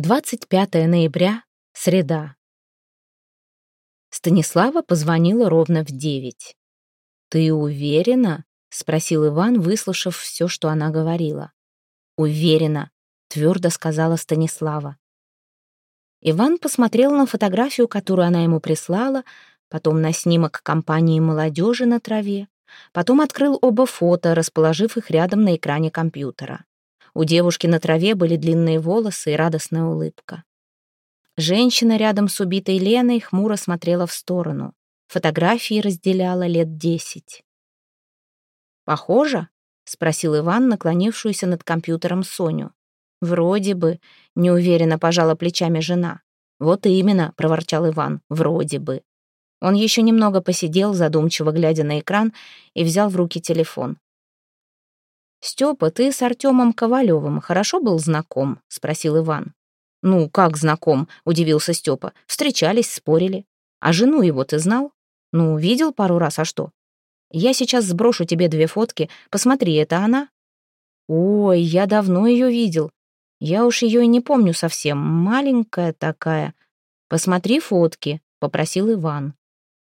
25 ноября, среда. Станислава позвонила ровно в девять. «Ты уверена?» — спросил Иван, выслушав все, что она говорила. «Уверена», — твердо сказала Станислава. Иван посмотрел на фотографию, которую она ему прислала, потом на снимок компании молодежи на траве, потом открыл оба фото, расположив их рядом на экране компьютера. У девушки на траве были длинные волосы и радостная улыбка. Женщина рядом с убитой Леной хмуро смотрела в сторону. Фотографии разделяла лет десять. «Похоже?» — спросил Иван, наклонившуюся над компьютером Соню. «Вроде бы», — неуверенно пожала плечами жена. «Вот именно», — проворчал Иван, — «вроде бы». Он еще немного посидел, задумчиво глядя на экран, и взял в руки телефон. «Степа, ты с Артемом Ковалевым хорошо был знаком?» — спросил Иван. «Ну, как знаком?» — удивился Степа. «Встречались, спорили. А жену его ты знал? Ну, видел пару раз, а что? Я сейчас сброшу тебе две фотки. Посмотри, это она?» «Ой, я давно ее видел. Я уж ее и не помню совсем. Маленькая такая. Посмотри фотки», — попросил Иван.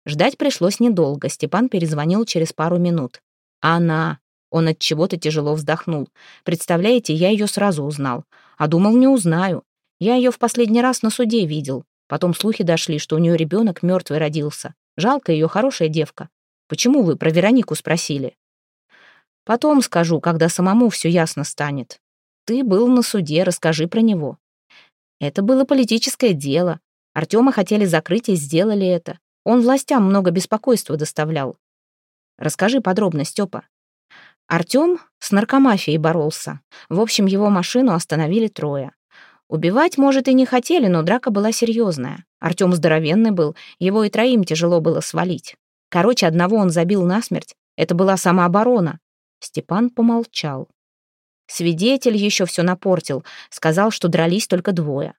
Ждать пришлось недолго. Степан перезвонил через пару минут. «Она», он от чего-то тяжело вздохнул. Представляете, я ее сразу узнал. А думал, не узнаю. Я ее в последний раз на суде видел. Потом слухи дошли, что у нее ребенок мертвый родился. Жалко ее, хорошая девка. Почему вы про Веронику спросили? Потом скажу, когда самому все ясно станет. Ты был на суде, расскажи про него. Это было политическое дело. Артема хотели закрыть и сделали это. Он властям много беспокойства доставлял. Расскажи подробно, Степа. Артём с наркомафией боролся. В общем, его машину остановили трое. Убивать, может, и не хотели, но драка была серьезная. Артём здоровенный был, его и троим тяжело было свалить. Короче, одного он забил насмерть. Это была самооборона. Степан помолчал. Свидетель еще все напортил, сказал, что дрались только двое.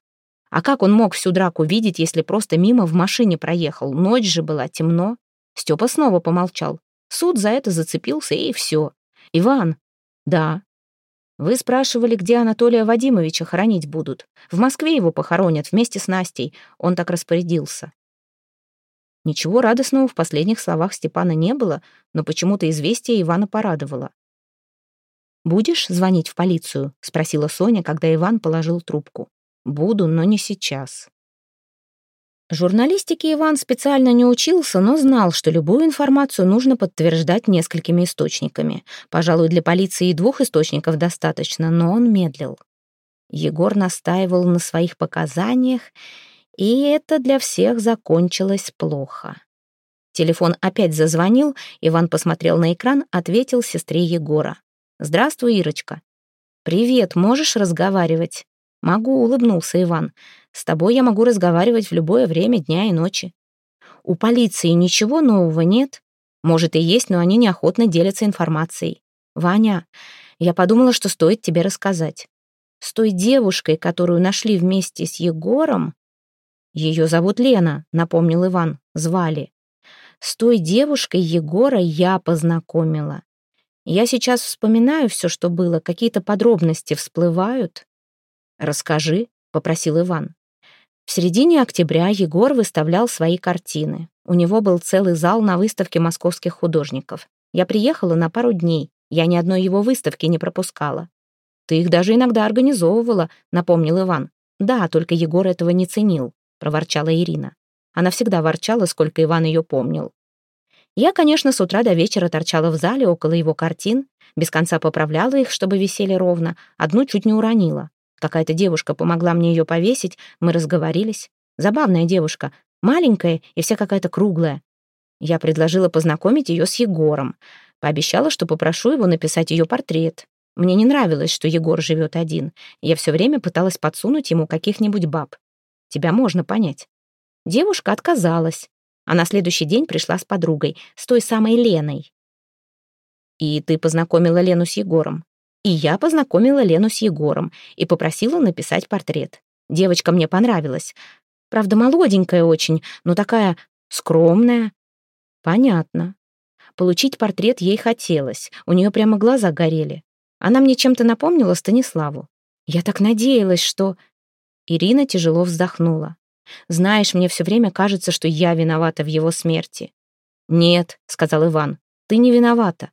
А как он мог всю драку видеть, если просто мимо в машине проехал? Ночь же была, темно. Степа снова помолчал. Суд за это зацепился, и все. «Иван!» «Да». «Вы спрашивали, где Анатолия Вадимовича хоронить будут. В Москве его похоронят вместе с Настей. Он так распорядился». Ничего радостного в последних словах Степана не было, но почему-то известие Ивана порадовало. «Будешь звонить в полицию?» — спросила Соня, когда Иван положил трубку. «Буду, но не сейчас». Журналистике Иван специально не учился, но знал, что любую информацию нужно подтверждать несколькими источниками. Пожалуй, для полиции и двух источников достаточно, но он медлил. Егор настаивал на своих показаниях, и это для всех закончилось плохо. Телефон опять зазвонил, Иван посмотрел на экран, ответил сестре Егора. «Здравствуй, Ирочка». «Привет, можешь разговаривать?» «Могу», — улыбнулся Иван. «С тобой я могу разговаривать в любое время дня и ночи». «У полиции ничего нового нет?» «Может и есть, но они неохотно делятся информацией». «Ваня, я подумала, что стоит тебе рассказать. С той девушкой, которую нашли вместе с Егором...» «Ее зовут Лена», — напомнил Иван. «Звали». «С той девушкой Егора я познакомила. Я сейчас вспоминаю все, что было, какие-то подробности всплывают. «Расскажи», — попросил Иван. В середине октября Егор выставлял свои картины. У него был целый зал на выставке московских художников. Я приехала на пару дней. Я ни одной его выставки не пропускала. «Ты их даже иногда организовывала», — напомнил Иван. «Да, только Егор этого не ценил», — проворчала Ирина. Она всегда ворчала, сколько Иван ее помнил. Я, конечно, с утра до вечера торчала в зале около его картин, без конца поправляла их, чтобы висели ровно, одну чуть не уронила. Какая-то девушка помогла мне ее повесить, мы разговорились. Забавная девушка, маленькая и вся какая-то круглая. Я предложила познакомить ее с Егором. Пообещала, что попрошу его написать ее портрет. Мне не нравилось, что Егор живет один. Я все время пыталась подсунуть ему каких-нибудь баб. Тебя можно понять. Девушка отказалась. А на следующий день пришла с подругой, с той самой Леной. «И ты познакомила Лену с Егором?» И я познакомила Лену с Егором и попросила написать портрет. Девочка мне понравилась. Правда, молоденькая очень, но такая скромная. Понятно. Получить портрет ей хотелось. У нее прямо глаза горели. Она мне чем-то напомнила Станиславу. Я так надеялась, что... Ирина тяжело вздохнула. «Знаешь, мне все время кажется, что я виновата в его смерти». «Нет», — сказал Иван, — «ты не виновата».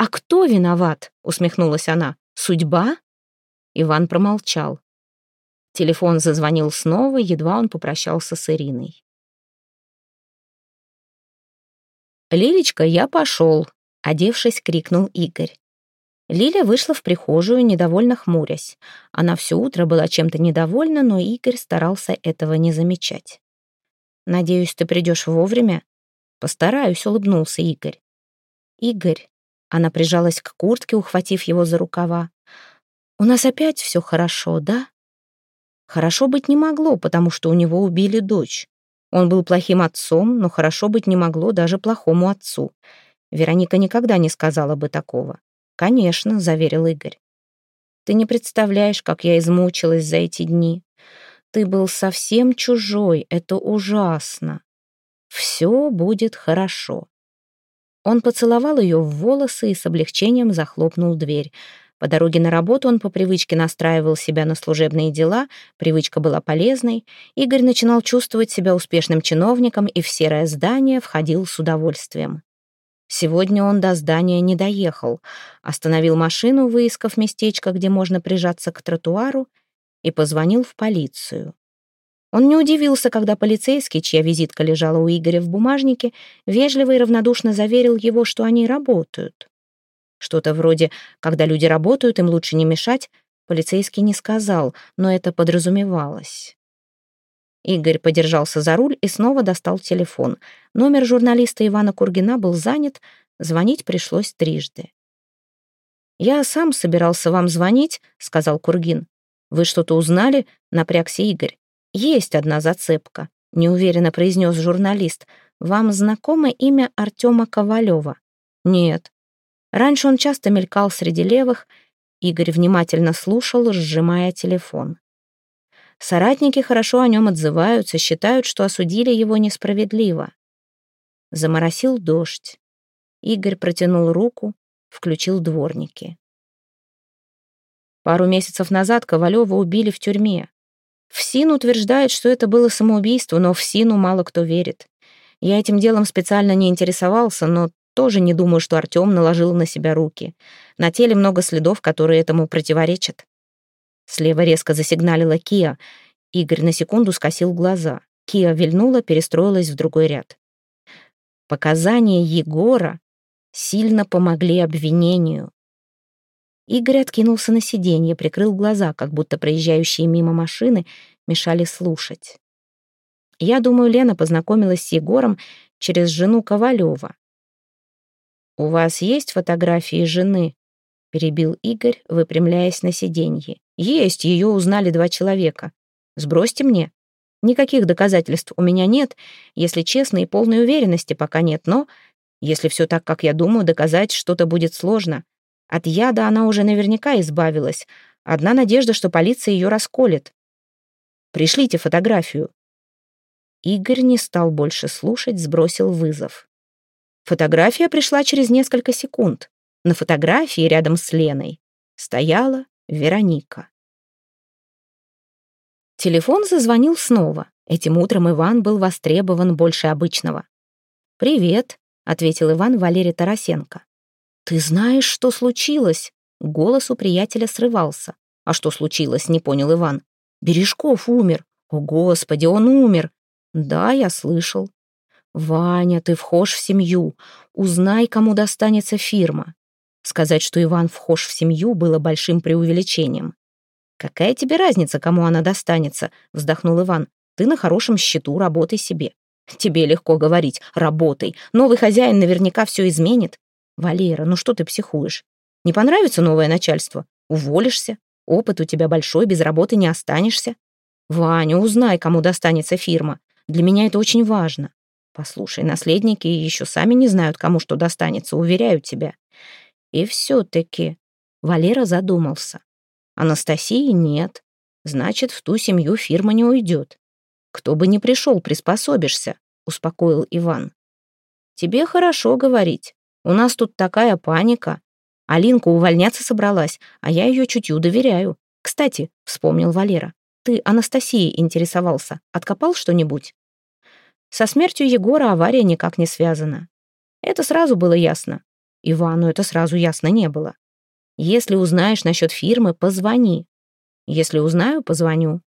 «А кто виноват?» — усмехнулась она. «Судьба?» Иван промолчал. Телефон зазвонил снова, едва он попрощался с Ириной. «Лилечка, я пошел», — одевшись, крикнул Игорь. Лиля вышла в прихожую, недовольно хмурясь. Она все утро была чем-то недовольна, но Игорь старался этого не замечать. «Надеюсь, ты придешь вовремя?» «Постараюсь», — улыбнулся Игорь. «Игорь», — она прижалась к куртке, ухватив его за рукава. «У нас опять все хорошо, да?» Хорошо быть не могло, потому что у него убили дочь. Он был плохим отцом, но хорошо быть не могло даже плохому отцу. Вероника никогда не сказала бы такого. «Конечно», — заверил Игорь. «Ты не представляешь, как я измучилась за эти дни. Ты был совсем чужой, это ужасно. Все будет хорошо». Он поцеловал ее в волосы и с облегчением захлопнул дверь. По дороге на работу он по привычке настраивал себя на служебные дела, привычка была полезной. Игорь начинал чувствовать себя успешным чиновником и в серое здание входил с удовольствием. Сегодня он до здания не доехал, остановил машину, выискав местечко, где можно прижаться к тротуару, и позвонил в полицию. Он не удивился, когда полицейский, чья визитка лежала у Игоря в бумажнике, вежливо и равнодушно заверил его, что они работают. Что-то вроде «когда люди работают, им лучше не мешать», полицейский не сказал, но это подразумевалось. Игорь подержался за руль и снова достал телефон. Номер журналиста Ивана Кургина был занят, звонить пришлось трижды. «Я сам собирался вам звонить», — сказал Кургин. «Вы что-то узнали?» — напрягся Игорь. «Есть одна зацепка», — неуверенно произнес журналист. «Вам знакомо имя Артема Ковалева?» «Нет», Раньше он часто мелькал среди левых. Игорь внимательно слушал, сжимая телефон. Соратники хорошо о нем отзываются, считают, что осудили его несправедливо. Заморосил дождь. Игорь протянул руку, включил дворники. Пару месяцев назад Ковалева убили в тюрьме. ФСИН утверждает, что это было самоубийство, но в СИНу мало кто верит. Я этим делом специально не интересовался, но тоже не думаю, что Артем наложил на себя руки. На теле много следов, которые этому противоречат. Слева резко засигналила Кия. Игорь на секунду скосил глаза. Кия вильнула, перестроилась в другой ряд. Показания Егора сильно помогли обвинению. Игорь откинулся на сиденье, прикрыл глаза, как будто проезжающие мимо машины мешали слушать. Я думаю, Лена познакомилась с Егором через жену Ковалева. «У вас есть фотографии жены?» — перебил Игорь, выпрямляясь на сиденье. «Есть, ее узнали два человека. Сбросьте мне. Никаких доказательств у меня нет, если честно, и полной уверенности пока нет, но, если все так, как я думаю, доказать что-то будет сложно. От яда она уже наверняка избавилась. Одна надежда, что полиция ее расколет. Пришлите фотографию». Игорь не стал больше слушать, сбросил вызов. Фотография пришла через несколько секунд. На фотографии рядом с Леной стояла Вероника. Телефон зазвонил снова. Этим утром Иван был востребован больше обычного. «Привет», — ответил Иван Валерий Тарасенко. «Ты знаешь, что случилось?» Голос у приятеля срывался. «А что случилось?» — не понял Иван. «Бережков умер. О, Господи, он умер!» «Да, я слышал. «Ваня, ты вхож в семью. Узнай, кому достанется фирма». Сказать, что Иван вхож в семью, было большим преувеличением. «Какая тебе разница, кому она достанется?» — вздохнул Иван. «Ты на хорошем счету, работай себе». «Тебе легко говорить, работай. Новый хозяин наверняка все изменит». «Валера, ну что ты психуешь? Не понравится новое начальство? Уволишься. Опыт у тебя большой, без работы не останешься. Ваня, узнай, кому достанется фирма. Для меня это очень важно. Послушай, наследники еще сами не знают, кому что достанется, уверяю тебя. И все-таки Валера задумался. Анастасии нет. Значит, в ту семью фирма не уйдет. Кто бы ни пришел, приспособишься, успокоил Иван. Тебе хорошо говорить. У нас тут такая паника. Алинка увольняться собралась, а я ее чутью доверяю. Кстати, вспомнил Валера, Ты Анастасией интересовался. Откопал что-нибудь?» Со смертью Егора авария никак не связана. Это сразу было ясно. Ивану это сразу ясно не было. Если узнаешь насчет фирмы, позвони. Если узнаю, позвоню.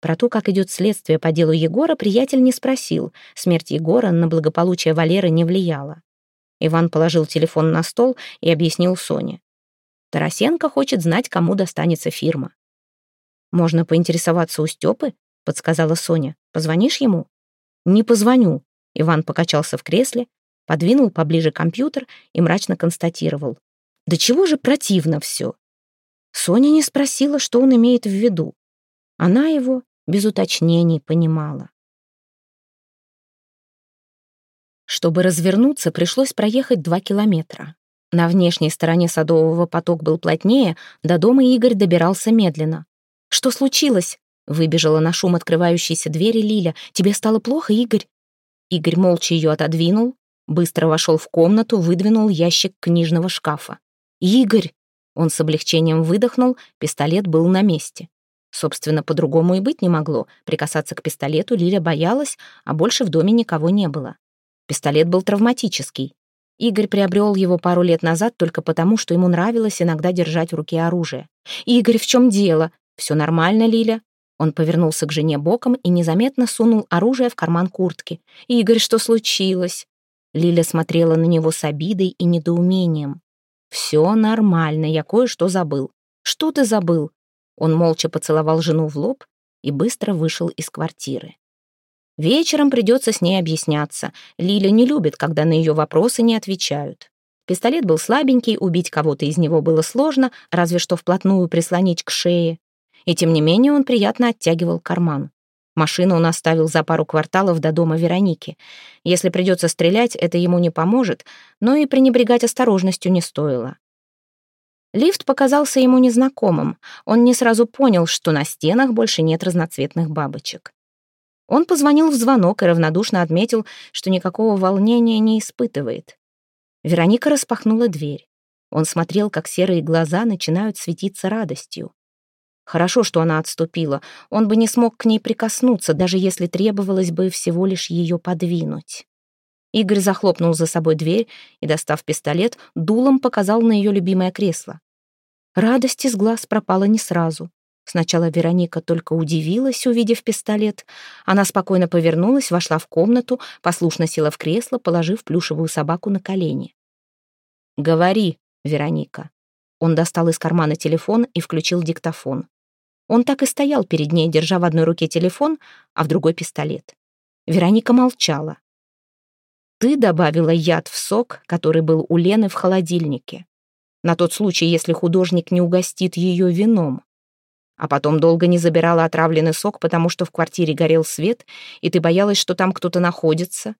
Про то, как идет следствие по делу Егора, приятель не спросил. Смерть Егора на благополучие Валеры не влияла. Иван положил телефон на стол и объяснил Соне. Тарасенко хочет знать, кому достанется фирма. «Можно поинтересоваться у Степы?» — подсказала Соня. «Позвонишь ему?» «Не позвоню». Иван покачался в кресле, подвинул поближе компьютер и мрачно констатировал. «Да чего же противно все?» Соня не спросила, что он имеет в виду. Она его без уточнений понимала. Чтобы развернуться, пришлось проехать два километра. На внешней стороне Садового поток был плотнее, до дома Игорь добирался медленно. «Что случилось?» — выбежала на шум открывающейся двери Лиля. «Тебе стало плохо, Игорь?» Игорь молча ее отодвинул, быстро вошел в комнату, выдвинул ящик книжного шкафа. «Игорь!» Он с облегчением выдохнул, пистолет был на месте. Собственно, по-другому и быть не могло. Прикасаться к пистолету Лиля боялась, а больше в доме никого не было. Пистолет был травматический. Игорь приобрел его пару лет назад только потому, что ему нравилось иногда держать в руке оружие. «Игорь, в чем дело? Все нормально, Лиля?» Он повернулся к жене боком и незаметно сунул оружие в карман куртки. «Игорь, что случилось?» Лиля смотрела на него с обидой и недоумением. «Все нормально, я кое-что забыл». «Что ты забыл?» Он молча поцеловал жену в лоб и быстро вышел из квартиры. Вечером придется с ней объясняться. Лиля не любит, когда на ее вопросы не отвечают. Пистолет был слабенький, убить кого-то из него было сложно, разве что вплотную прислонить к шее. И тем не менее он приятно оттягивал карман. Машину он оставил за пару кварталов до дома Вероники. Если придется стрелять, это ему не поможет, но и пренебрегать осторожностью не стоило. Лифт показался ему незнакомым. Он не сразу понял, что на стенах больше нет разноцветных бабочек. Он позвонил в звонок и равнодушно отметил, что никакого волнения не испытывает. Вероника распахнула дверь. Он смотрел, как серые глаза начинают светиться радостью. Хорошо, что она отступила. Он бы не смог к ней прикоснуться, даже если требовалось бы всего лишь ее подвинуть. Игорь захлопнул за собой дверь и, достав пистолет, дулом показал на ее любимое кресло. Радость из глаз пропала не сразу. Сначала Вероника только удивилась, увидев пистолет. Она спокойно повернулась, вошла в комнату, послушно села в кресло, положив плюшевую собаку на колени. «Говори, Вероника». Он достал из кармана телефон и включил диктофон. Он так и стоял перед ней, держа в одной руке телефон, а в другой пистолет. Вероника молчала. «Ты добавила яд в сок, который был у Лены в холодильнике. На тот случай, если художник не угостит ее вином а потом долго не забирала отравленный сок, потому что в квартире горел свет, и ты боялась, что там кто-то находится.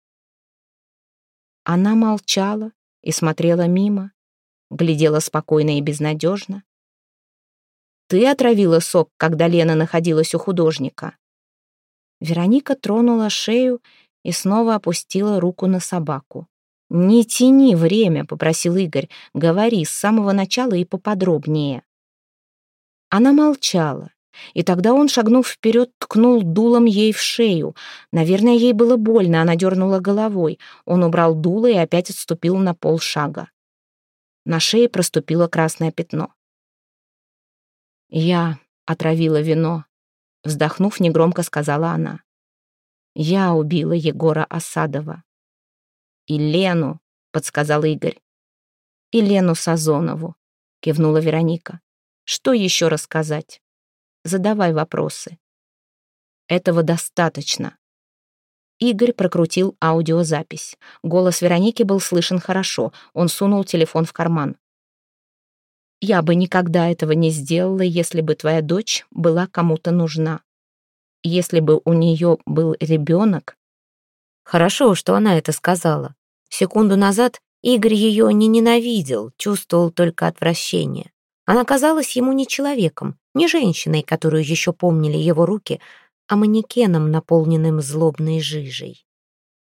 Она молчала и смотрела мимо, глядела спокойно и безнадежно. Ты отравила сок, когда Лена находилась у художника. Вероника тронула шею и снова опустила руку на собаку. «Не тяни время», — попросил Игорь. «Говори с самого начала и поподробнее». Она молчала, и тогда он, шагнув вперед, ткнул дулом ей в шею. Наверное, ей было больно, она дернула головой. Он убрал дуло и опять отступил на полшага. На шее проступило красное пятно. «Я отравила вино», — вздохнув, негромко сказала она. «Я убила Егора Осадова». «И Лену», — подсказал Игорь. «И Лену Сазонову», — кивнула Вероника. Что еще рассказать? Задавай вопросы. Этого достаточно. Игорь прокрутил аудиозапись. Голос Вероники был слышен хорошо. Он сунул телефон в карман. «Я бы никогда этого не сделала, если бы твоя дочь была кому-то нужна. Если бы у нее был ребенок...» Хорошо, что она это сказала. Секунду назад Игорь ее не ненавидел, чувствовал только отвращение. Она казалась ему не человеком, не женщиной, которую еще помнили его руки, а манекеном, наполненным злобной жижей.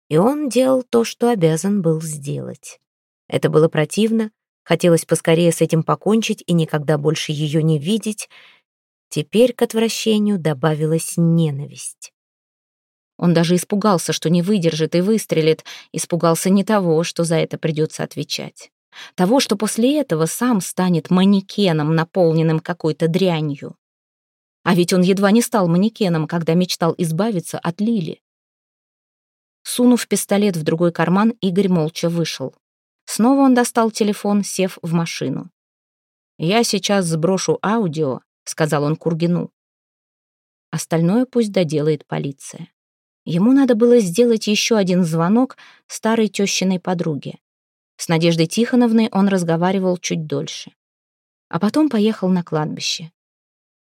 И он делал то, что обязан был сделать. Это было противно, хотелось поскорее с этим покончить и никогда больше ее не видеть, Теперь к отвращению добавилась ненависть. Он даже испугался, что не выдержит и выстрелит, испугался не того, что за это придется отвечать. Того, что после этого сам станет манекеном, наполненным какой-то дрянью. А ведь он едва не стал манекеном, когда мечтал избавиться от Лили. Сунув пистолет в другой карман, Игорь молча вышел. Снова он достал телефон, сев в машину. «Я сейчас сброшу аудио», — сказал он Кургину. Остальное пусть доделает полиция. Ему надо было сделать еще один звонок старой тещиной подруге. С Надеждой Тихоновной он разговаривал чуть дольше. А потом поехал на кладбище.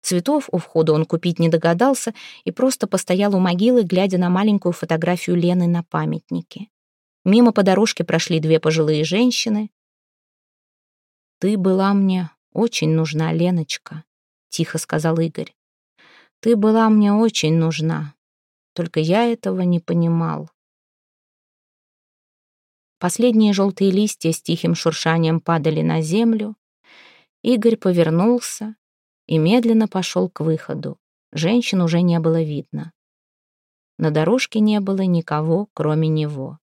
Цветов у входа он купить не догадался и просто постоял у могилы, глядя на маленькую фотографию Лены на памятнике. Мимо по дорожке прошли две пожилые женщины. «Ты была мне очень нужна, Леночка», — тихо сказал Игорь. «Ты была мне очень нужна, только я этого не понимал». Последние желтые листья с тихим шуршанием падали на землю. Игорь повернулся и медленно пошел к выходу. Женщин уже не было видно. На дорожке не было никого, кроме него.